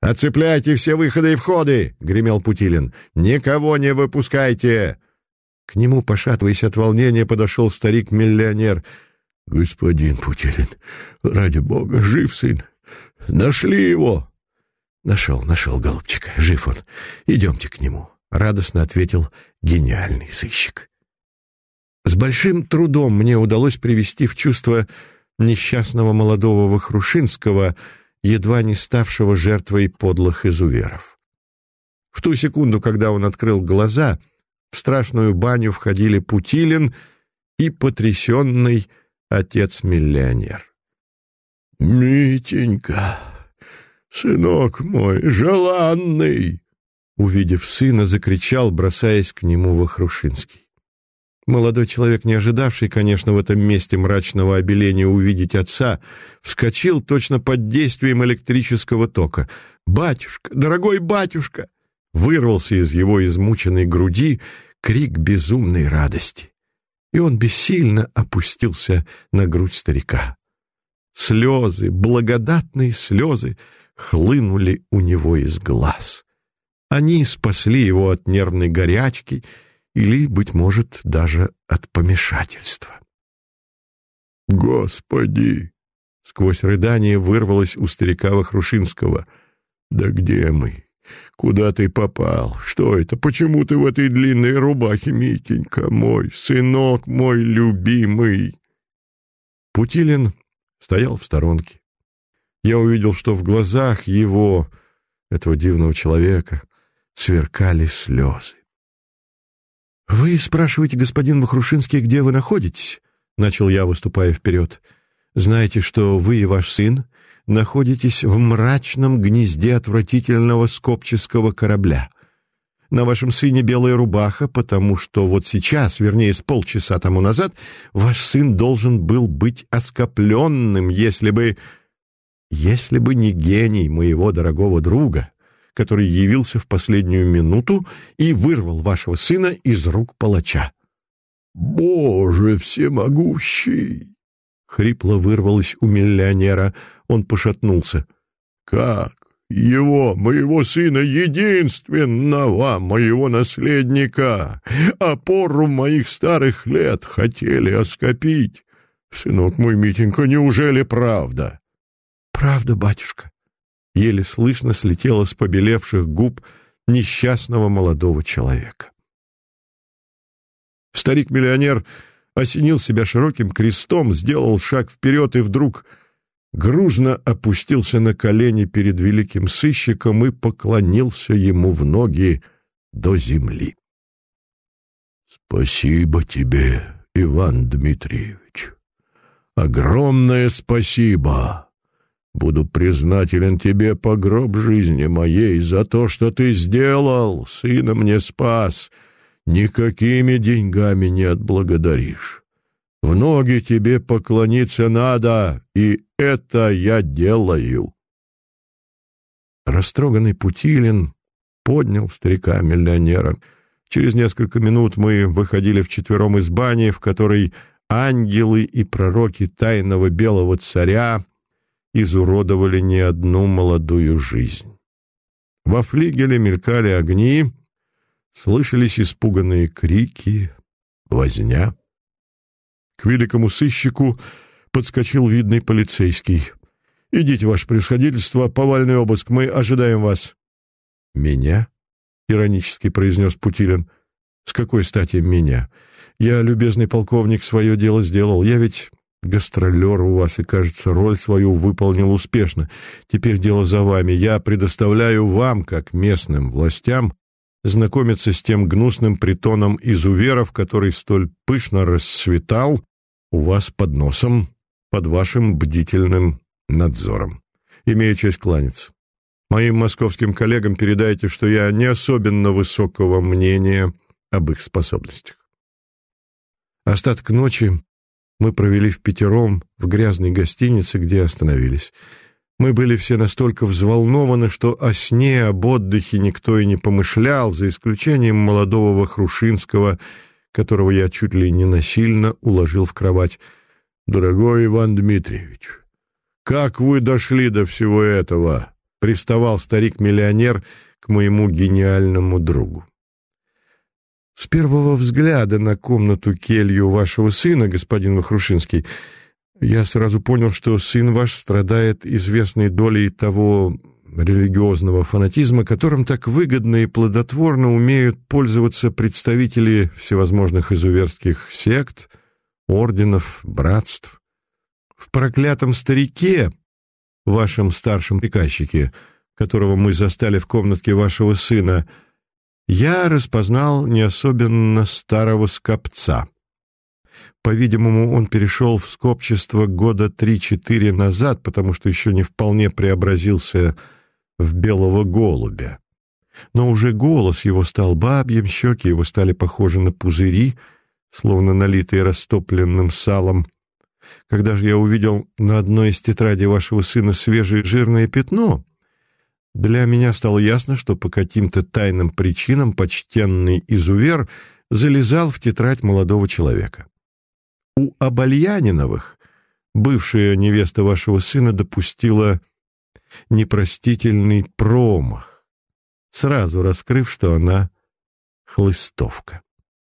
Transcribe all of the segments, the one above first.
«Оцепляйте все выходы и входы!» — гремел Путилин. «Никого не выпускайте!» К нему, пошатываясь от волнения, подошел старик-миллионер. «Господин Путилин, ради бога, жив сын! Нашли его!» «Нашел, нашел, голубчик, жив он. Идемте к нему», — радостно ответил гениальный сыщик. С большим трудом мне удалось привести в чувство несчастного молодого Вахрушинского, едва не ставшего жертвой подлых изуверов. В ту секунду, когда он открыл глаза, в страшную баню входили Путилин и потрясенный отец-миллионер. «Митенька, сынок мой, желанный!» Увидев сына, закричал, бросаясь к нему Вахрушинский. Молодой человек, не ожидавший, конечно, в этом месте мрачного обеления увидеть отца, вскочил точно под действием электрического тока. «Батюшка! Дорогой батюшка!» Вырвался из его измученной груди крик безумной радости. И он бессильно опустился на грудь старика. Слезы, благодатные слезы, хлынули у него из глаз. Они спасли его от нервной горячки — или, быть может, даже от помешательства. «Господи!» — сквозь рыдание вырвалось у старика Вахрушинского. «Да где мы? Куда ты попал? Что это? Почему ты в этой длинной рубахе, Митенька, мой сынок, мой любимый?» Путилин стоял в сторонке. Я увидел, что в глазах его, этого дивного человека, сверкали слезы. «Вы спрашиваете, господин Вахрушинский, где вы находитесь?» — начал я, выступая вперед. «Знаете, что вы и ваш сын находитесь в мрачном гнезде отвратительного скопческого корабля. На вашем сыне белая рубаха, потому что вот сейчас, вернее, с полчаса тому назад, ваш сын должен был быть оскопленным, если бы... если бы не гений моего дорогого друга» который явился в последнюю минуту и вырвал вашего сына из рук палача. «Боже всемогущий!» — хрипло вырвалось у миллионера. Он пошатнулся. «Как? Его, моего сына, единственного, моего наследника, опору моих старых лет хотели оскопить. Сынок мой, Митенька, неужели правда?» «Правда, батюшка», еле слышно слетело с побелевших губ несчастного молодого человека. Старик-миллионер осенил себя широким крестом, сделал шаг вперед и вдруг грузно опустился на колени перед великим сыщиком и поклонился ему в ноги до земли. «Спасибо тебе, Иван Дмитриевич! Огромное спасибо!» Буду признателен тебе по гроб жизни моей за то, что ты сделал, сына мне спас. Никакими деньгами не отблагодаришь. В ноги тебе поклониться надо, и это я делаю. Растроганный Путилин поднял старика-миллионера. Через несколько минут мы выходили вчетвером из бани, в которой ангелы и пророки тайного белого царя изуродовали не одну молодую жизнь. Во флигеле мелькали огни, слышались испуганные крики, возня. К великому сыщику подскочил видный полицейский. «Идите, ваше превосходительство, повальный обыск, мы ожидаем вас». «Меня?» — иронически произнес Путилин. «С какой стати меня? Я, любезный полковник, свое дело сделал. Я ведь Гастролер у вас и, кажется, роль свою выполнил успешно. Теперь дело за вами. Я предоставляю вам, как местным властям, знакомиться с тем гнусным притоном изуверов, который столь пышно расцветал у вас под носом, под вашим бдительным надзором. Имею честь кланяться. Моим московским коллегам передайте, что я не особенно высокого мнения об их способностях. Остаток ночи мы провели в пятером в грязной гостинице, где остановились. Мы были все настолько взволнованы, что о сне, об отдыхе никто и не помышлял, за исключением молодого Хрушинского, которого я чуть ли не насильно уложил в кровать. «Дорогой Иван Дмитриевич, как вы дошли до всего этого?» приставал старик-миллионер к моему гениальному другу. С первого взгляда на комнату келью вашего сына, господин Вахрушинский, я сразу понял, что сын ваш страдает известной долей того религиозного фанатизма, которым так выгодно и плодотворно умеют пользоваться представители всевозможных изуверских сект, орденов, братств. В проклятом старике, вашем старшем приказчике, которого мы застали в комнатке вашего сына, я распознал не особенно старого скопца. По-видимому, он перешел в скопчество года три-четыре назад, потому что еще не вполне преобразился в белого голубя. Но уже голос его стал бабьим, щеки его стали похожи на пузыри, словно налитые растопленным салом. Когда же я увидел на одной из тетрадей вашего сына свежее жирное пятно, для меня стало ясно, что по каким-то тайным причинам почтенный изувер залезал в тетрадь молодого человека. У Абальяниновых бывшая невеста вашего сына допустила непростительный промах, сразу раскрыв, что она хлыстовка.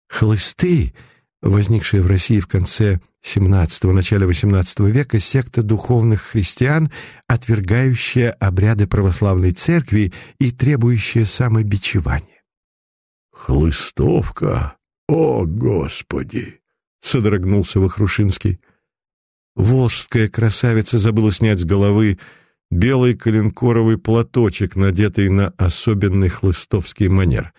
Хлысты, возникшие в России в конце XVII – начале XVIII века, секта духовных христиан, отвергающая обряды православной церкви и требующая самобичевания. «Хлыстовка? О, Господи!» — содрогнулся Вахрушинский. Волжская красавица забыла снять с головы белый коленкоровый платочек, надетый на особенный хлыстовский манер.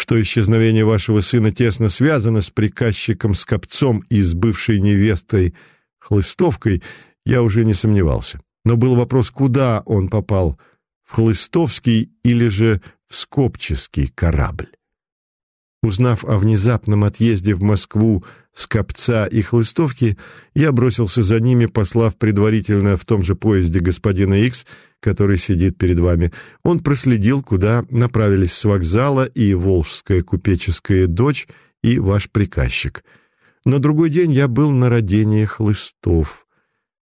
Что исчезновение вашего сына тесно связано с приказчиком Скопцом и с бывшей невестой Хлыстовкой, я уже не сомневался. Но был вопрос, куда он попал, в Хлыстовский или же в Скопческий корабль. Узнав о внезапном отъезде в Москву Скопца и Хлыстовки, я бросился за ними, послав предварительно в том же поезде господина Икс, который сидит перед вами. Он проследил, куда направились с вокзала и Волжская купеческая дочь, и ваш приказчик. На другой день я был на родении Хлыстов.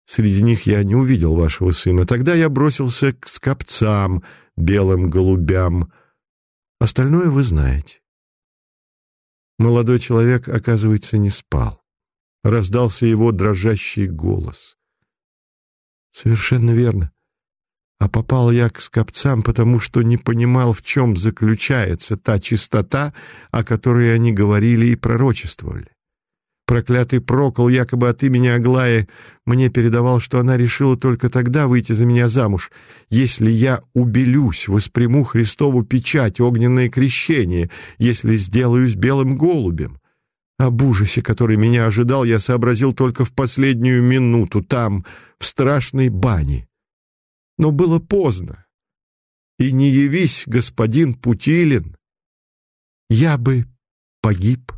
Среди них я не увидел вашего сына. Тогда я бросился к скопцам, белым голубям. Остальное вы знаете. Молодой человек, оказывается, не спал. Раздался его дрожащий голос. «Совершенно верно. А попал я к скопцам, потому что не понимал, в чем заключается та чистота, о которой они говорили и пророчествовали. Проклятый Прокол, якобы от имени Аглаи, мне передавал, что она решила только тогда выйти за меня замуж, если я убелюсь, восприму Христову печать, огненное крещение, если сделаюсь белым голубем. Об ужасе, который меня ожидал, я сообразил только в последнюю минуту, там, в страшной бане. Но было поздно. И не явись, господин Путилин, я бы погиб.